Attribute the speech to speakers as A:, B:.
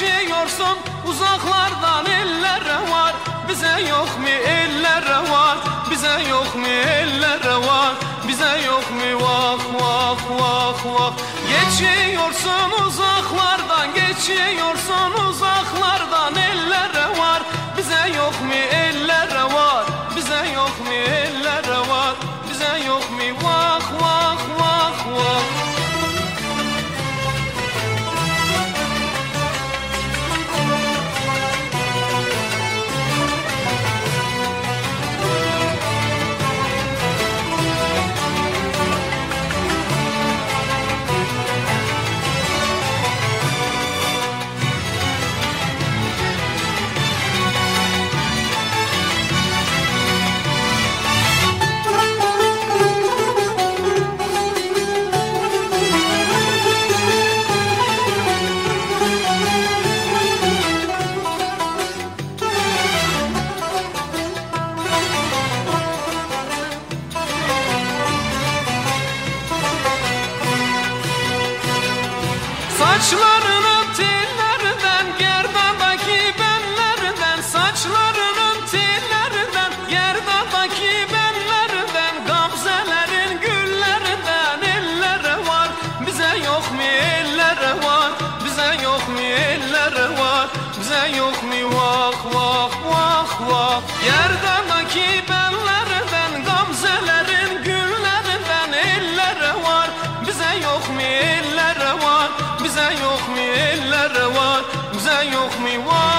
A: yorsun uzaklardan ellere var. Bize yok mu ellere var? Bize yok mu ellere var? Bize yok mu? Vah vah vah vah. Geçiyorsun uzaklardan Geçiyorsun uzaklardan ellere var. Bize yok mu Saçlarının tillerinden Gerdandaki benlerden Saçlarının tillerinden Gerdandaki benlerden Gamzelerin güllerinden Ellere var bize yok mu ellere var Bize yok mu ellere var Bize yok mu vah vah vah vah. Gerdandaki benlerden ellere var